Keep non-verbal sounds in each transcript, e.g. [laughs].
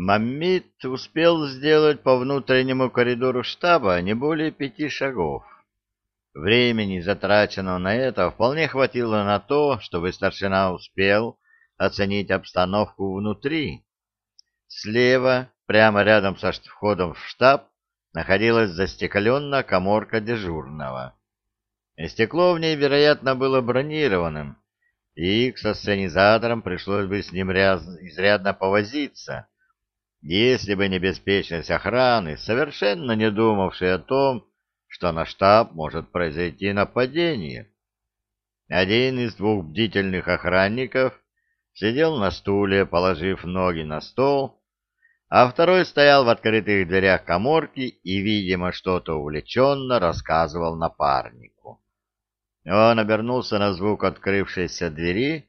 Маммит успел сделать по внутреннему коридору штаба не более пяти шагов. Времени, затраченного на это, вполне хватило на то, чтобы старшина успел оценить обстановку внутри. Слева, прямо рядом со входом в штаб, находилась застекленная коморка дежурного. Стекло в ней, вероятно, было бронированным, и к сосценизаторам пришлось бы с ним изрядно повозиться, если бы не беспечность охраны, совершенно не думавшей о том, что на штаб может произойти нападение. Один из двух бдительных охранников сидел на стуле, положив ноги на стол, а второй стоял в открытых дверях коморки и, видимо, что-то увлеченно рассказывал напарнику. Он обернулся на звук открывшейся двери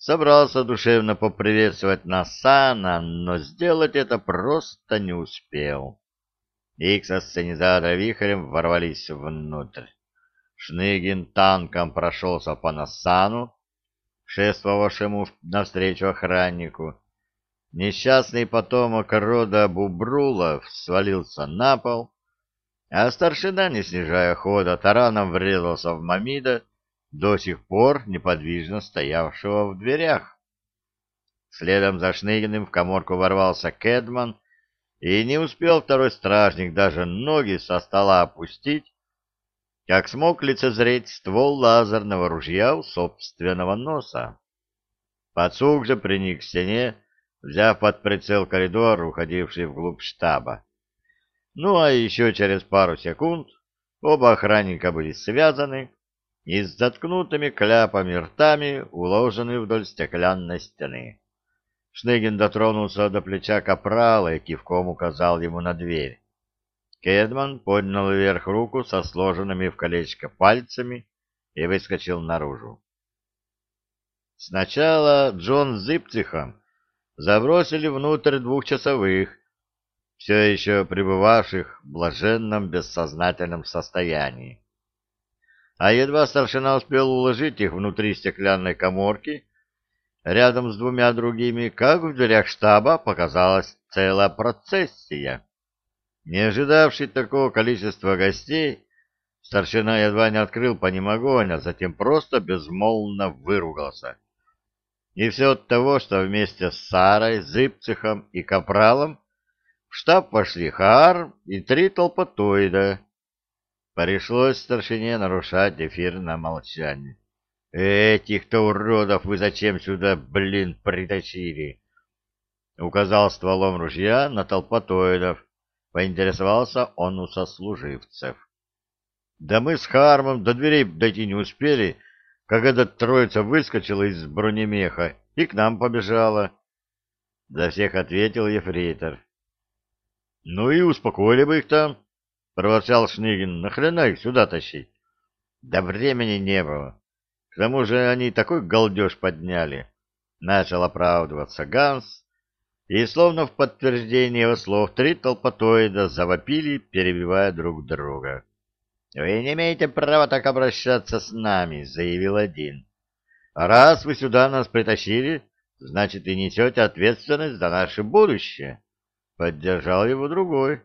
собрался душевно поприветствовать Насана, но сделать это просто не успел. Икс сценизатора вихрем ворвались внутрь. Шныгин танком прошелся по Насану, шествовавшему навстречу охраннику. Несчастный потомок рода Бубрулов свалился на пол, а старшина, не снижая хода, тараном врезался в Мамида, до сих пор неподвижно стоявшего в дверях. Следом за Шныгиным в коморку ворвался Кэдман, и не успел второй стражник даже ноги со стола опустить, как смог лицезреть ствол лазерного ружья у собственного носа. Пацук же приник к стене, взяв под прицел коридор, уходивший вглубь штаба. Ну а еще через пару секунд оба охранника были связаны, и с заткнутыми кляпами ртами уложены вдоль стеклянной стены. Шнегин дотронулся до плеча капрала и кивком указал ему на дверь. Кедман поднял вверх руку со сложенными в колечко пальцами и выскочил наружу. Сначала Джон с Зипцихом забросили внутрь двухчасовых, все еще пребывавших в блаженном бессознательном состоянии а едва старшина успел уложить их внутри стеклянной коморки, рядом с двумя другими, как в дверях штаба показалась целая процессия. Не ожидавший такого количества гостей, старшина едва не открыл по а затем просто безмолвно выругался. И все от того, что вместе с Сарой, Зыбцихом и Капралом в штаб вошли Хаар и три толпотоида, Пришлось старшине нарушать эфирное молчание. «Этих-то уродов вы зачем сюда, блин, притащили?» Указал стволом ружья на толпотоидов. Поинтересовался он у сослуживцев. «Да мы с Хармом до дверей дойти не успели, как эта троица выскочила из бронемеха и к нам побежала». За всех ответил ефрейтор. «Ну и успокоили бы их там». — проворчал Шнигин. — Нахрена их сюда тащить? — Да времени не было. К тому же они такой галдеж подняли. Начал оправдываться Ганс, и, словно в подтверждение его слов, три толпотоида завопили, перебивая друг друга. — Вы не имеете права так обращаться с нами, — заявил один. — Раз вы сюда нас притащили, значит, и несете ответственность за наше будущее. Поддержал его другой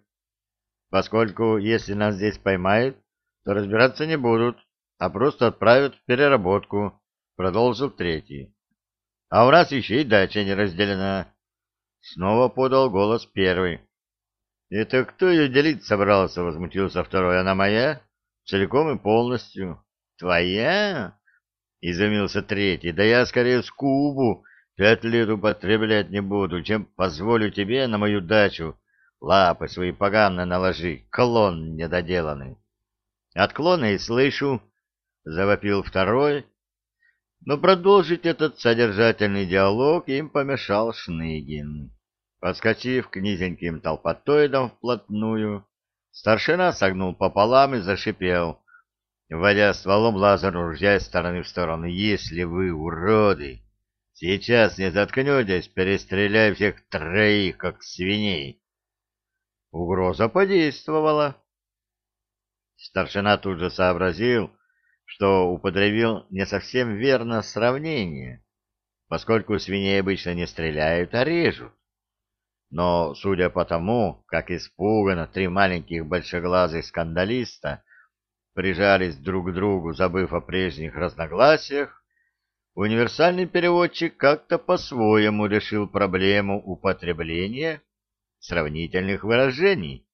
поскольку если нас здесь поймают, то разбираться не будут, а просто отправят в переработку, — продолжил третий. — А у нас еще и дача не разделена. Снова подал голос первый. — Это кто ее делить собрался? — возмутился второй. — Она моя? Целиком и полностью. — Твоя? — изумился третий. — Да я скорее с Кубу пять лет употреблять не буду, чем позволю тебе на мою дачу Лапы свои поганые наложи, клон недоделанный. Отклоны и слышу, — завопил второй, но продолжить этот содержательный диалог им помешал Шныгин. Подскочив к низеньким толпотоидам вплотную, старшина согнул пополам и зашипел, вводя стволом лазерного ружья из стороны в сторону. «Если вы уроды, сейчас не заткнетесь, перестреляй всех троих, как свиней!» Угроза подействовала. Старшина тут же сообразил, что употребил не совсем верно сравнение, поскольку свиней обычно не стреляют, а режут. но, судя по тому, как испуганно три маленьких большеглазых скандалиста прижались друг к другу, забыв о прежних разногласиях, универсальный переводчик как-то по-своему решил проблему употребления сравнительных выражений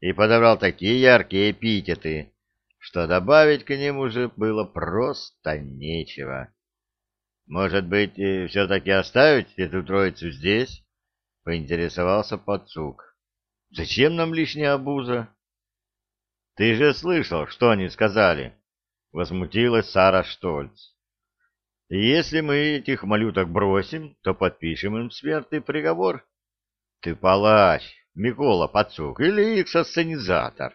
и подобрал такие яркие эпитеты, что добавить к ним уже было просто нечего. Может быть, все-таки оставить эту троицу здесь? — поинтересовался подсук. — Зачем нам лишняя обуза? — Ты же слышал, что они сказали? — возмутилась Сара Штольц. — Если мы этих малюток бросим, то подпишем им смертный приговор. — Ты палач, Микола Подсук, или их сценизатор.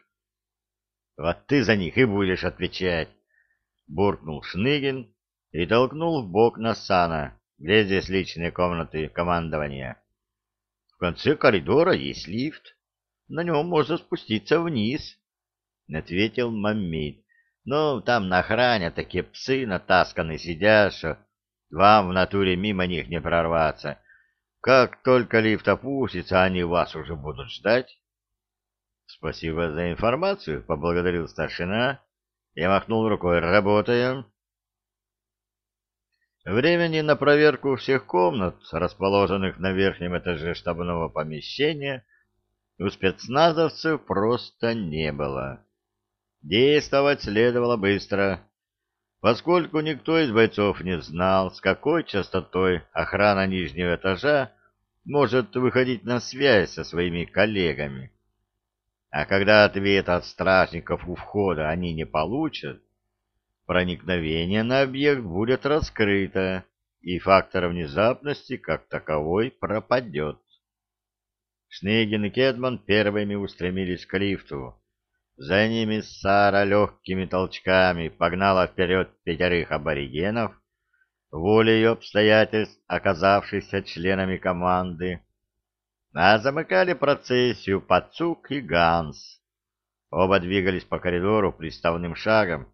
— Вот ты за них и будешь отвечать, — буркнул Шныгин и толкнул в бок Насана, где здесь личные комнаты командования. В конце коридора есть лифт, на нем можно спуститься вниз, — ответил Маммит. — Ну, там на охране такие псы натасканы сидят, что вам в натуре мимо них не прорваться. Как только лифт опустится, они вас уже будут ждать. — Спасибо за информацию, — поблагодарил старшина. Я махнул рукой. — Работаем. Времени на проверку всех комнат, расположенных на верхнем этаже штабного помещения, у спецназовцев просто не было. Действовать следовало быстро, поскольку никто из бойцов не знал, с какой частотой охрана нижнего этажа может выходить на связь со своими коллегами. А когда ответ от стражников у входа они не получат, проникновение на объект будет раскрыто, и фактор внезапности как таковой пропадет. Шнейген и Кедман первыми устремились к лифту. За ними Сара легкими толчками погнала вперед пятерых аборигенов, волею обстоятельств, оказавшихся членами команды, а замыкали процессию Пацук и Ганс. Оба двигались по коридору приставным шагом,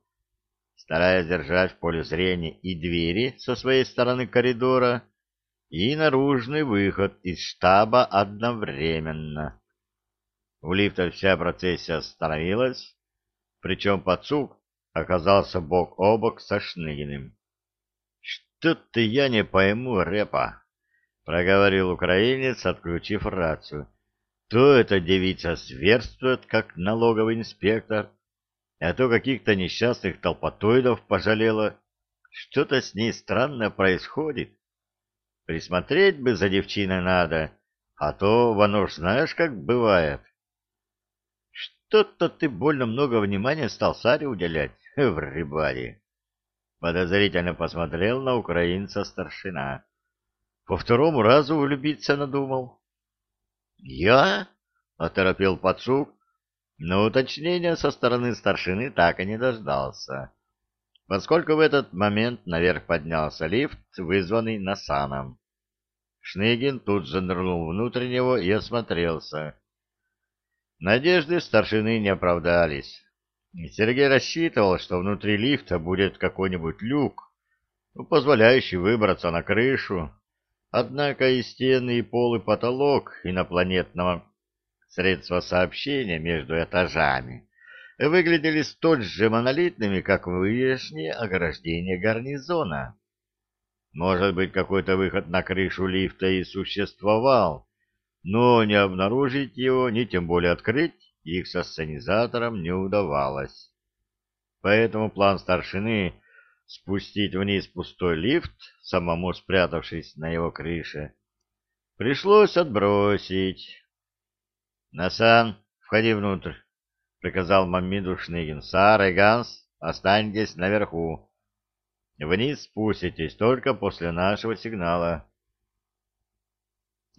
стараясь держать в поле зрения и двери со своей стороны коридора, и наружный выход из штаба одновременно. У лифта вся процессия остановилась, причем Пацук оказался бок о бок со Шныгиным. — Что-то я не пойму, Репа, проговорил украинец, отключив рацию. То эта девица зверствует, как налоговый инспектор, а то каких-то несчастных толпотоидов пожалела. Что-то с ней странно происходит. Присмотреть бы за девчиной надо, а то, воно ж знаешь, как бывает. Что-то ты больно много внимания стал Саре уделять, [laughs] в рыбаре. Подозрительно посмотрел на украинца старшина. По второму разу влюбиться надумал. «Я?» — оторопел подсук, но уточнения со стороны старшины так и не дождался, поскольку в этот момент наверх поднялся лифт, вызванный Насаном. Шныгин тут же нырнул внутрь него и осмотрелся. Надежды старшины не оправдались. Сергей рассчитывал, что внутри лифта будет какой-нибудь люк, позволяющий выбраться на крышу, Однако и стены, и пол, и потолок инопланетного средства сообщения между этажами выглядели столь же монолитными, как внешнее ограждение гарнизона. Может быть, какой-то выход на крышу лифта и существовал, но не обнаружить его, ни тем более открыть, их со сценизатором не удавалось. Поэтому план старшины спустить вниз пустой лифт, самому спрятавшись на его крыше, пришлось отбросить. — Насан, входи внутрь, — приказал Мамиду Шныгин. — Сара и Ганс, останьтесь наверху. Вниз спуститесь только после нашего сигнала.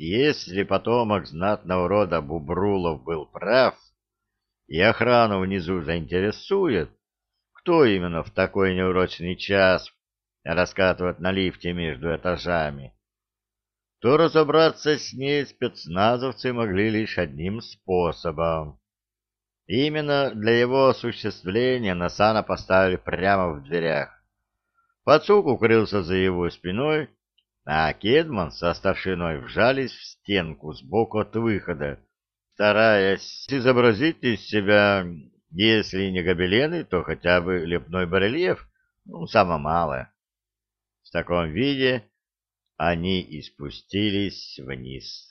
Если потомок знатного рода Бубрулов был прав, и охрану внизу заинтересует, кто именно в такой неурочный час раскатывает на лифте между этажами, то разобраться с ней спецназовцы могли лишь одним способом. Именно для его осуществления Насана поставили прямо в дверях. Пацук укрылся за его спиной, а Кедман со старшиной вжались в стенку сбоку от выхода, стараясь изобразить из себя, если не гобелены, то хотя бы лепной барельеф, ну, самое малое. В таком виде они и спустились вниз.